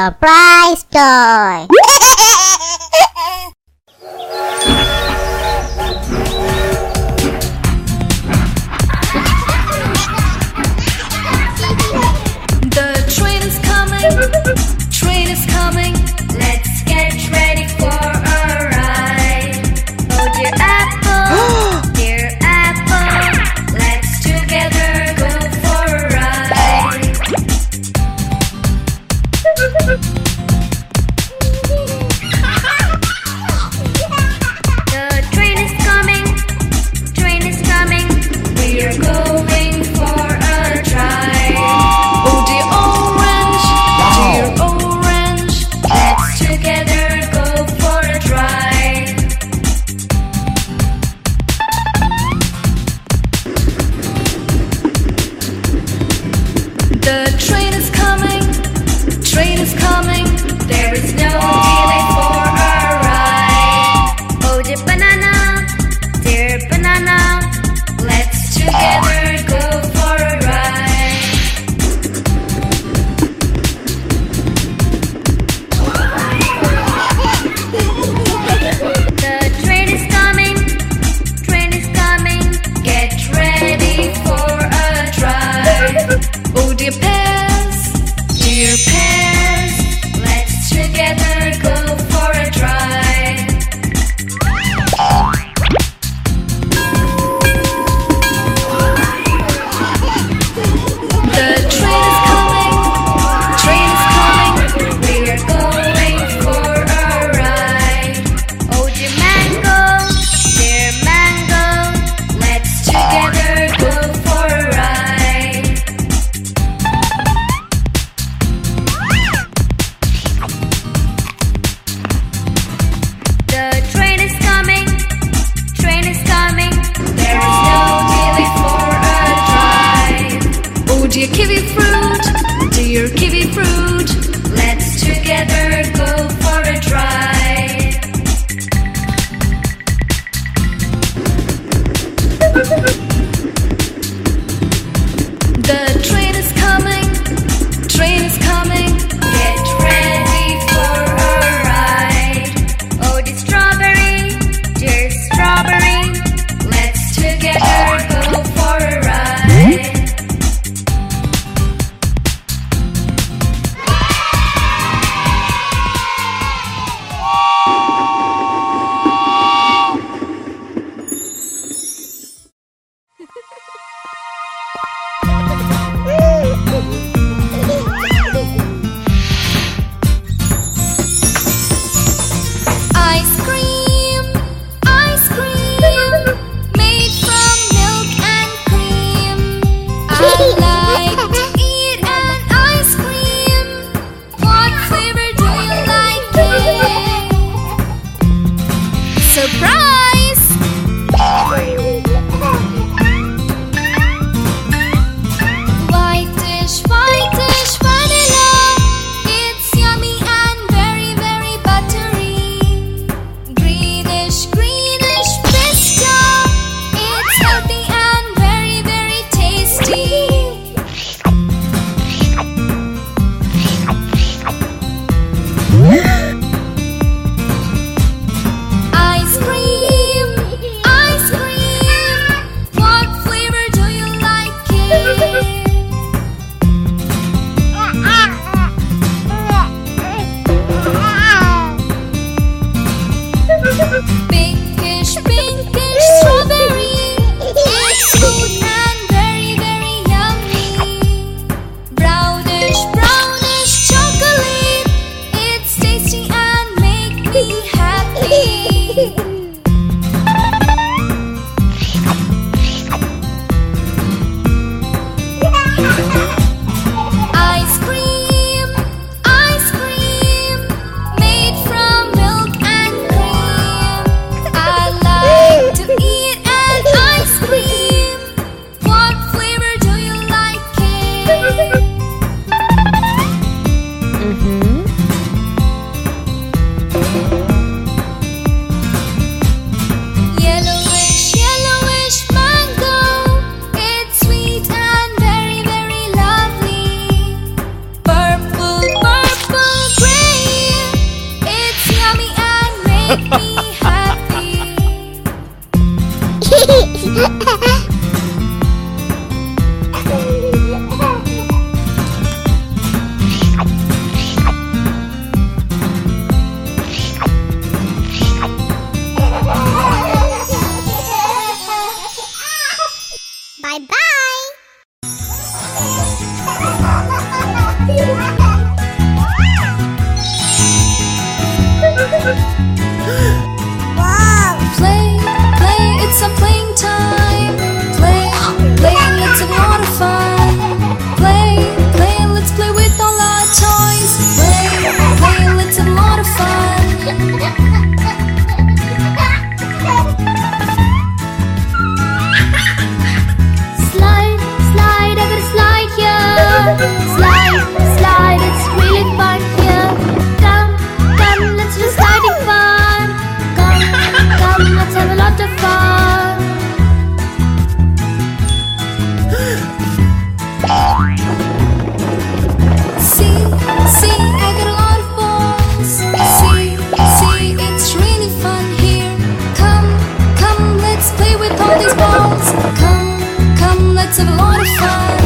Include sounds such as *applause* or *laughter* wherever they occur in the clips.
Surprise toy! Bye bye. *laughs* these balls. Come, come, let's have a lot of fun.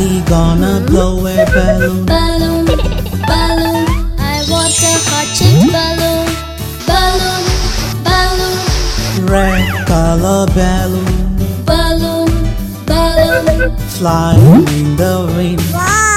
Daddy gonna blow a balloon. Balloon, balloon, I want a hot chick balloon. Balloon, balloon, red color balloon. Balloon, balloon, flying in the wind. Wow.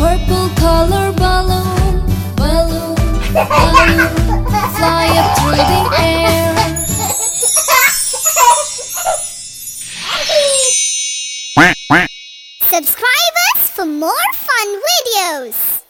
purple color balloon, balloon, balloon, fly up through the air. Subscribe us for more fun videos.